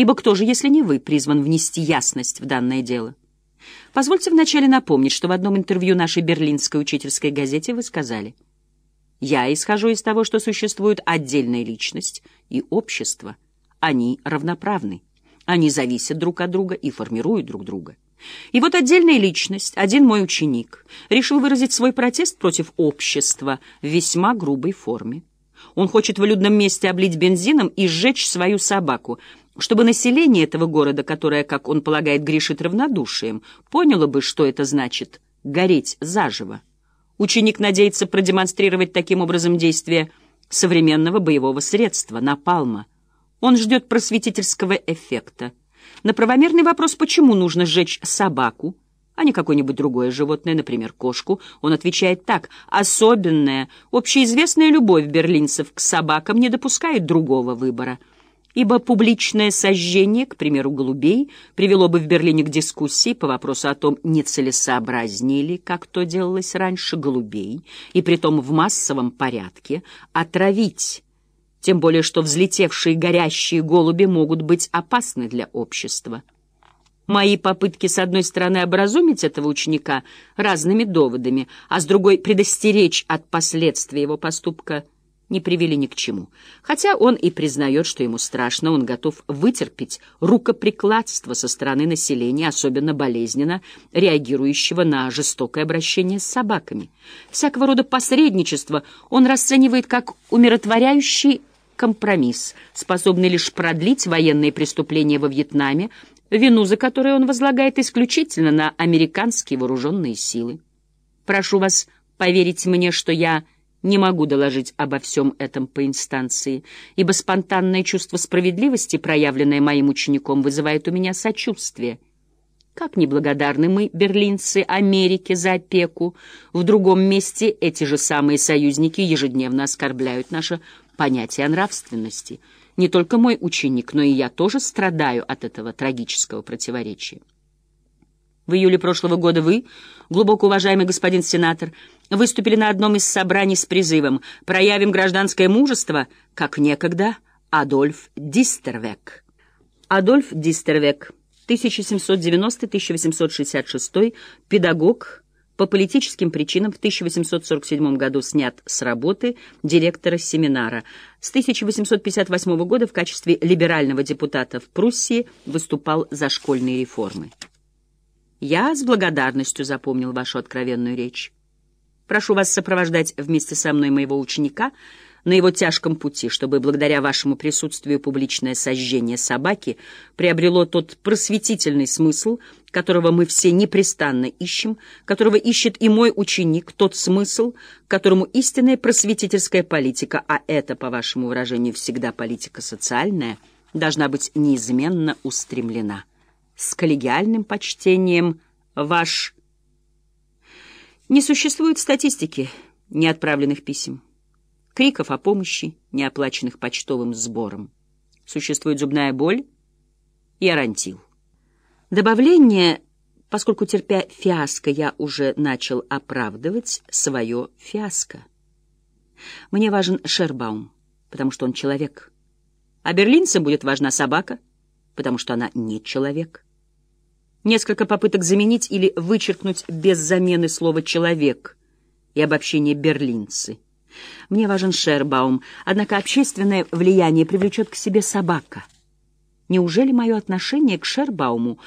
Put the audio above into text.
Ибо кто же, если не вы, призван внести ясность в данное дело? Позвольте вначале напомнить, что в одном интервью нашей берлинской учительской газете вы сказали «Я исхожу из того, что существует отдельная личность и общество. Они равноправны. Они зависят друг от друга и формируют друг друга». И вот отдельная личность, один мой ученик, решил выразить свой протест против общества в весьма грубой форме. Он хочет в людном месте облить бензином и сжечь свою собаку, чтобы население этого города, которое, как он полагает, грешит равнодушием, поняло бы, что это значит — гореть заживо. Ученик надеется продемонстрировать таким образом действие современного боевого средства — напалма. Он ждет просветительского эффекта. На правомерный вопрос, почему нужно сжечь собаку, а не какое-нибудь другое животное, например, кошку, он отвечает так. Особенная, общеизвестная любовь берлинцев к собакам не допускает другого выбора — ибо публичное сожжение, к примеру, голубей, привело бы в Берлине к дискуссии по вопросу о том, нецелесообразнее ли, как то делалось раньше, голубей, и притом в массовом порядке, отравить, тем более что взлетевшие горящие голуби могут быть опасны для общества. Мои попытки, с одной стороны, образумить этого ученика разными доводами, а с другой — предостеречь от последствий его поступка — не привели ни к чему. Хотя он и признает, что ему страшно, он готов вытерпеть рукоприкладство со стороны населения, особенно болезненно реагирующего на жестокое обращение с собаками. Всякого рода посредничество он расценивает как умиротворяющий компромисс, способный лишь продлить военные преступления во Вьетнаме, вину за которые он возлагает исключительно на американские вооруженные силы. Прошу вас поверить мне, что я не могу доложить обо всем этом по инстанции, ибо спонтанное чувство справедливости, проявленное моим учеником, вызывает у меня сочувствие. Как неблагодарны мы, берлинцы, Америке за опеку. В другом месте эти же самые союзники ежедневно оскорбляют наше понятие о нравственности. Не только мой ученик, но и я тоже страдаю от этого трагического противоречия. В июле прошлого года вы, глубоко уважаемый господин сенатор, выступили на одном из собраний с призывом «Проявим гражданское мужество, как некогда Адольф Дистервек». Адольф Дистервек, 1790-1866, педагог, по политическим причинам в 1847 году снят с работы директора семинара. С 1858 года в качестве либерального депутата в Пруссии выступал за школьные реформы. Я с благодарностью запомнил вашу откровенную речь. Прошу вас сопровождать вместе со мной моего ученика на его тяжком пути, чтобы благодаря вашему присутствию публичное сожжение собаки приобрело тот просветительный смысл, которого мы все непрестанно ищем, которого ищет и мой ученик, тот смысл, которому истинная просветительская политика, а это, по вашему выражению, всегда политика социальная, должна быть неизменно устремлена. С коллегиальным почтением ваш не существует статистики неотправленных писем, криков о помощи, неоплаченных почтовым сбором. Существует зубная боль и арантил. Добавление, поскольку, терпя фиаско, я уже начал оправдывать свое фиаско. Мне важен Шербаум, потому что он человек. А берлинцам будет важна собака, потому что она не человек. Несколько попыток заменить или вычеркнуть без замены слово «человек» и обобщение «берлинцы». Мне важен Шербаум, однако общественное влияние привлечет к себе собака. Неужели мое отношение к Шербауму